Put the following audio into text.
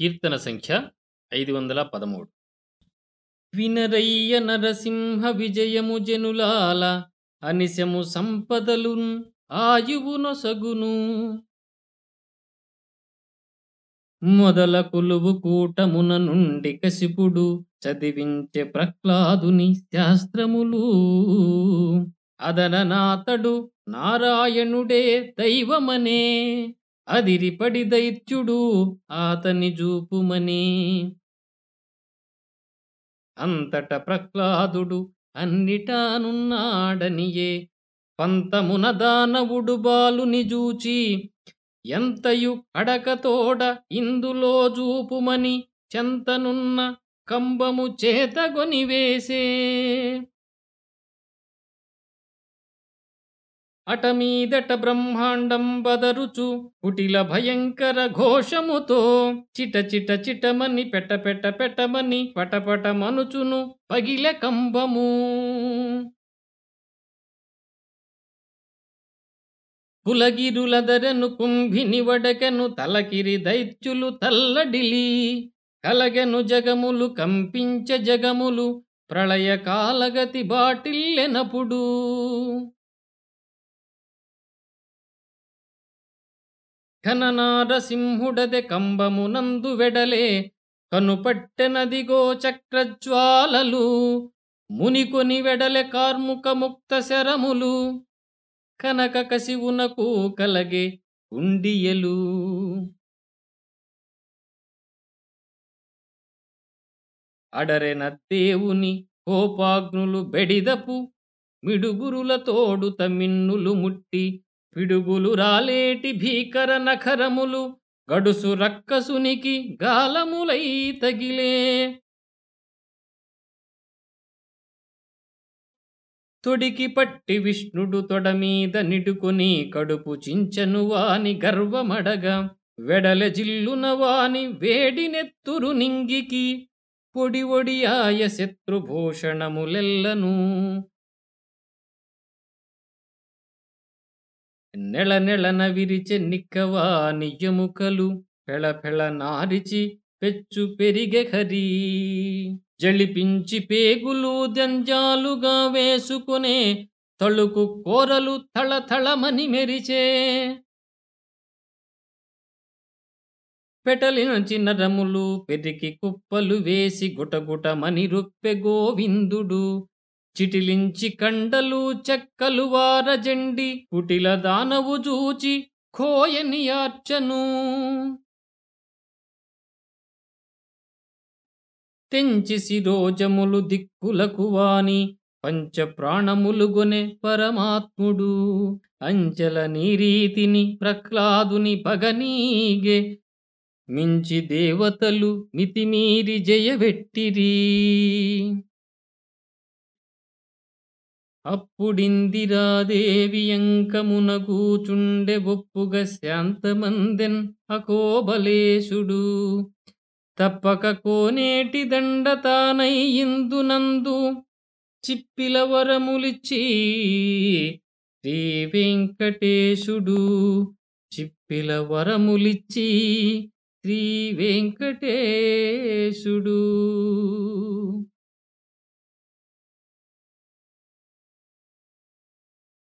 కీర్తన సంఖ్య ఐదు వందల పదమూడు. వినరయ్య నరసింహ విజయము జనులాల అనిశము సంపదలు ఆయువు నొసగును. మొదల కొలువు కూటమున నుండి కసిపుడు చదివించే ప్రహ్లాదుని శాస్త్రములు. అదననాతడు నారాయణుడే దైవమనే. అదిరిపడి దైత్యుడు ఆతని జూపుమని. అంతట ప్రహ్లాదుడు అన్నిటానున్నాడనియే. పంతమున దానవుడు బాలుని జూచి ఎంతయు అడకతోడ ఇందులో జూపుమని చెంతనున్న కంబము చేతగొనివేసే అటమీదట బ్రహ్మాండం బదరుచు కుటిల భయంకర ఘోషముతో. చిట చిట చిటమని పెట పెట పెట్టమని పటపట మనుచును పగిల కంబము. పులగిరులదరను కుంభిని వడకెను తలకిరి దైత్యులు తల్లడిలి. కలగెను జగములు కంపించ జగములు ప్రళయ కాలగతి ఘననారసింహుడదె కంబమునందు వెడలే కనుపట్టెనదిగో చక్రజ్వాలలు మునికొని వెడలె కార్ముక ముక్త శరములు కనక కసివునకు కలగే ఉండియలు. అడరెన దేవుని కోపాగ్నులు బెడిదపు మిడుగురుల తోడు తమిన్నులు ముట్టి పిడుగులు రాలేటి భీకర నఖరములు గడుసు రక్కసునికి గాలములై తగిలే. తొడికి పట్టి విష్ణుడు తొడమీద నిడుకుని కడుపు చించను వాని గర్వమడగా. వెడల జిల్లున వాని వేడి నెత్తురు నింగికి. పొడి ఒడియాయ శత్రుభూషణములెల్లను నెల విరిచె నిక్కవా నియ్యముకలు పెళ పెళ నారిచి పెచ్చు పెరిగె హరి. జళిపించి పేగులు జంజాలుగా వేసుకునే తళుకు కోరలు తళతళమని మెరిచే. పెటలిన చిన్నరములు పెరికి కుప్పలు వేసి గుటగుటమని రుప్పె గోవిందుడు. చిటిలించి కండలు చెక్కలు వారజండి కుటిల దానవు జూచి కోయని యార్చను తెంచి శిరోజములు దిక్కులకు వాని పంచ ప్రాణములు గొనె పరమాత్ముడు. అంచెల నీరీతిని ప్రహ్లాదుని పగనీగే మించి దేవతలు మితిమీరి జయబెట్టిరీ అప్పుడిందిరాదేవి అంకమున కూచుండె ఒప్పుగ శాంతమందెన్ అకోబలేశుడు. తప్పక కోనేటి దండ తానై ఇందునందు చిప్పిల వరములిచ్చి శ్రీ వెంకటేశుడు చిప్పిల వరములిచ్చి శ్రీ వెంకటేశుడు